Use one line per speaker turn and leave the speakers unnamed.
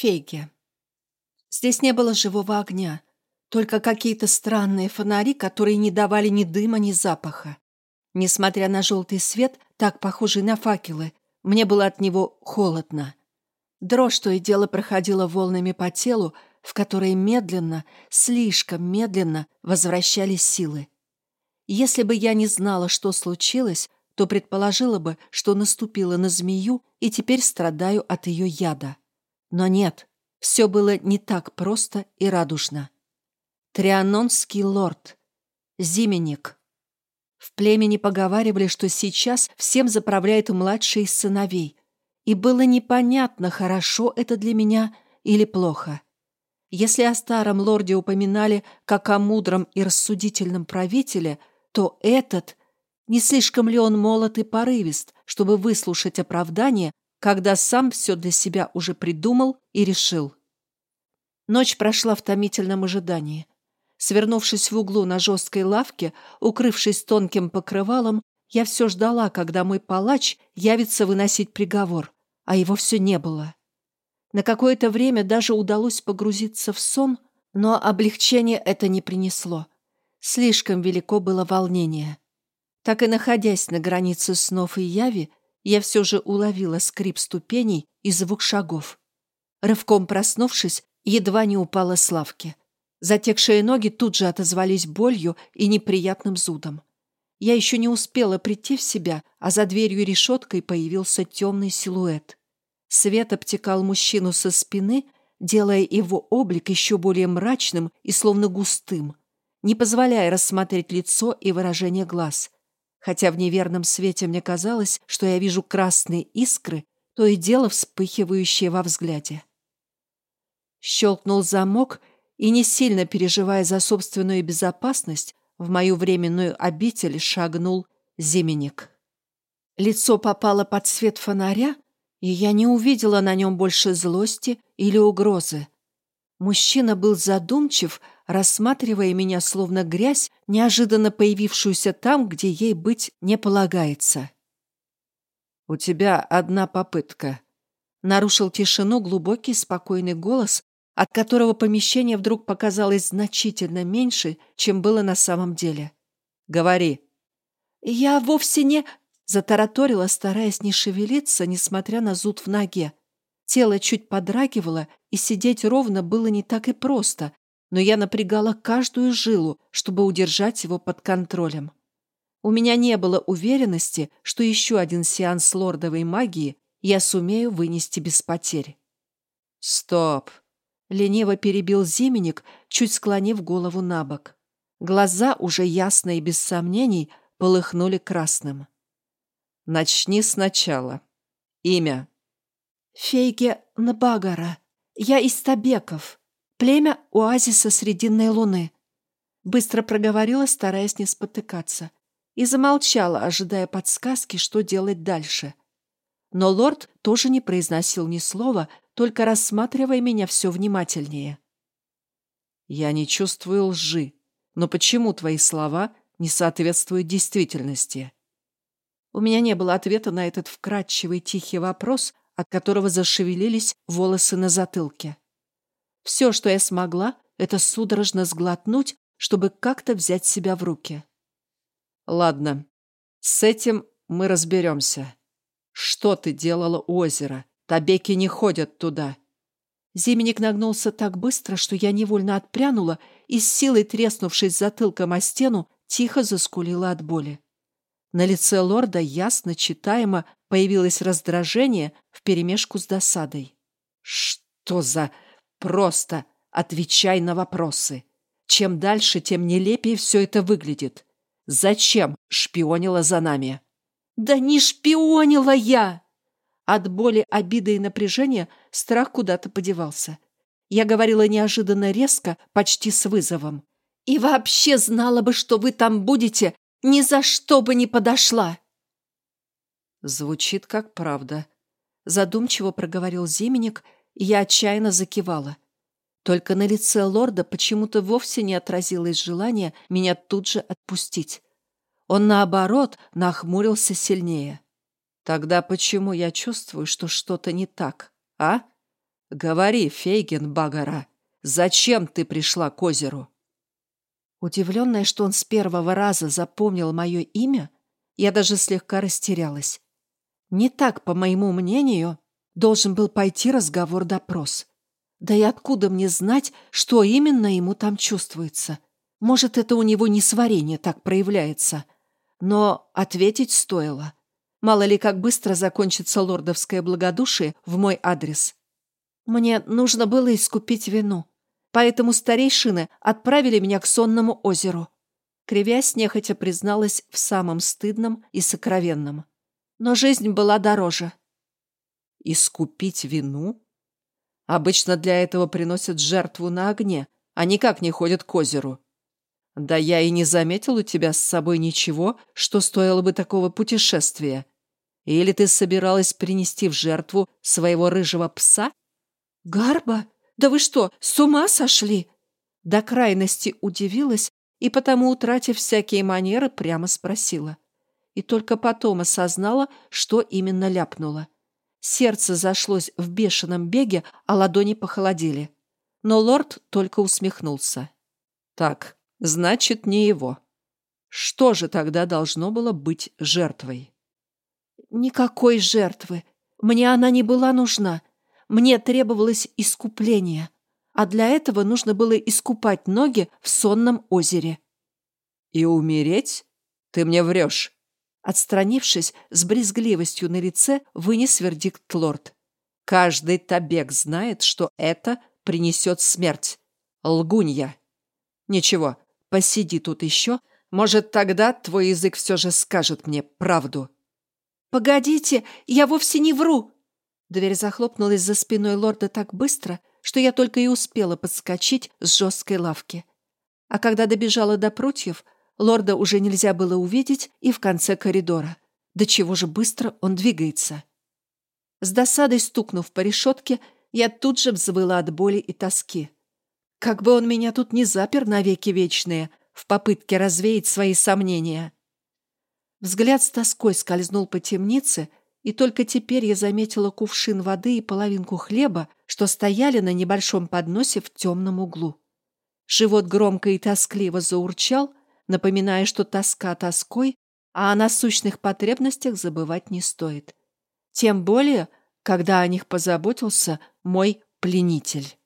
Фейги. Здесь не было живого огня, только какие-то странные фонари, которые не давали ни дыма, ни запаха. Несмотря на желтый свет, так похожий на факелы, мне было от него холодно. Дрожь то и дело проходила волнами по телу, в которые медленно, слишком медленно возвращались силы. Если бы я не знала, что случилось, то предположила бы, что наступила на змею и теперь страдаю от ее яда. Но нет, все было не так просто и радужно. Трианонский лорд. Зименник. В племени поговаривали, что сейчас всем заправляет младший из сыновей. И было непонятно, хорошо это для меня или плохо. Если о старом лорде упоминали как о мудром и рассудительном правителе, то этот, не слишком ли он молод и порывист, чтобы выслушать оправдание когда сам все для себя уже придумал и решил. Ночь прошла в томительном ожидании. Свернувшись в углу на жесткой лавке, укрывшись тонким покрывалом, я все ждала, когда мой палач явится выносить приговор, а его все не было. На какое-то время даже удалось погрузиться в сон, но облегчение это не принесло. Слишком велико было волнение. Так и находясь на границе снов и яви, я все же уловила скрип ступеней и звук шагов. Рывком проснувшись, едва не упала с лавки. Затекшие ноги тут же отозвались болью и неприятным зудом. Я еще не успела прийти в себя, а за дверью решеткой появился темный силуэт. Свет обтекал мужчину со спины, делая его облик еще более мрачным и словно густым, не позволяя рассмотреть лицо и выражение глаз хотя в неверном свете мне казалось, что я вижу красные искры, то и дело вспыхивающие во взгляде. Щелкнул замок, и, не сильно переживая за собственную безопасность, в мою временную обитель шагнул Зименник. Лицо попало под свет фонаря, и я не увидела на нем больше злости или угрозы. Мужчина был задумчив, рассматривая меня словно грязь, неожиданно появившуюся там, где ей быть не полагается. «У тебя одна попытка», — нарушил тишину глубокий спокойный голос, от которого помещение вдруг показалось значительно меньше, чем было на самом деле. «Говори». «Я вовсе не...» — затараторила, стараясь не шевелиться, несмотря на зуд в ноге. Тело чуть подрагивало, и сидеть ровно было не так и просто, но я напрягала каждую жилу, чтобы удержать его под контролем. У меня не было уверенности, что еще один сеанс лордовой магии я сумею вынести без потерь. «Стоп!» — лениво перебил Зименник, чуть склонив голову на бок. Глаза, уже ясно и без сомнений, полыхнули красным. «Начни сначала. Имя?» «Фейге Набагара. Я из Табеков», Племя оазиса Срединной Луны. Быстро проговорила, стараясь не спотыкаться. И замолчала, ожидая подсказки, что делать дальше. Но лорд тоже не произносил ни слова, только рассматривая меня все внимательнее. «Я не чувствую лжи, но почему твои слова не соответствуют действительности?» У меня не было ответа на этот вкрадчивый тихий вопрос, от которого зашевелились волосы на затылке. Все, что я смогла, это судорожно сглотнуть, чтобы как-то взять себя в руки. Ладно, с этим мы разберемся. Что ты делала у озера? Табеки не ходят туда. Зименник нагнулся так быстро, что я невольно отпрянула и с силой треснувшись затылком о стену, тихо заскулила от боли. На лице лорда ясно читаемо появилось раздражение вперемешку с досадой. «Что за...» Просто отвечай на вопросы. Чем дальше, тем нелепее все это выглядит. Зачем шпионила за нами? Да не шпионила я! От боли, обиды и напряжения страх куда-то подевался. Я говорила неожиданно резко, почти с вызовом. И вообще знала бы, что вы там будете, ни за что бы не подошла. Звучит как правда. Задумчиво проговорил Зименник, я отчаянно закивала. Только на лице лорда почему-то вовсе не отразилось желание меня тут же отпустить. Он, наоборот, нахмурился сильнее. «Тогда почему я чувствую, что что-то не так, а?
Говори, Фейген Багара, зачем ты пришла к озеру?
Удивленная, что он с первого раза запомнил мое имя, я даже слегка растерялась. Не так, по моему мнению, должен был пойти разговор-допрос. Да и откуда мне знать, что именно ему там чувствуется? Может, это у него несварение так проявляется. Но ответить стоило. Мало ли, как быстро закончится лордовское благодушие в мой адрес. Мне нужно было искупить вину. Поэтому старейшины отправили меня к сонному озеру. Кривясь, нехотя призналась в самом стыдном и сокровенном. Но жизнь была дороже.
Искупить вину? Обычно для этого приносят жертву на огне, а никак не ходят к озеру. Да я и не заметил у тебя с собой ничего, что стоило бы такого путешествия. Или ты собиралась принести в жертву своего рыжего пса?
Гарба? Да вы что, с ума сошли? До крайности удивилась и потому, утратив всякие манеры, прямо спросила. И только потом осознала, что именно ляпнула. Сердце зашлось в бешеном беге, а ладони похолодели. Но лорд только усмехнулся.
«Так, значит, не его. Что же тогда должно было быть жертвой?»
«Никакой жертвы. Мне она не была нужна. Мне требовалось искупление, а для этого нужно было искупать ноги в сонном озере».
«И умереть? Ты мне врешь.
Отстранившись, с брезгливостью на лице вынес вердикт лорд.
«Каждый табек знает, что это принесет смерть. Лгунья. Ничего, посиди тут еще. Может, тогда твой язык все же скажет мне правду».
«Погодите, я вовсе не вру!» Дверь захлопнулась за спиной лорда так быстро, что я только и успела подскочить с жесткой лавки. А когда добежала до прутьев, Лорда уже нельзя было увидеть и в конце коридора. До чего же быстро он двигается. С досадой стукнув по решетке, я тут же взвыла от боли и тоски. Как бы он меня тут не запер навеки вечные, в попытке развеять свои сомнения. Взгляд с тоской скользнул по темнице, и только теперь я заметила кувшин воды и половинку хлеба, что стояли на небольшом подносе в темном углу. Живот громко и тоскливо заурчал, напоминая, что тоска тоской, а о насущных потребностях забывать не стоит. Тем более, когда о них позаботился мой пленитель.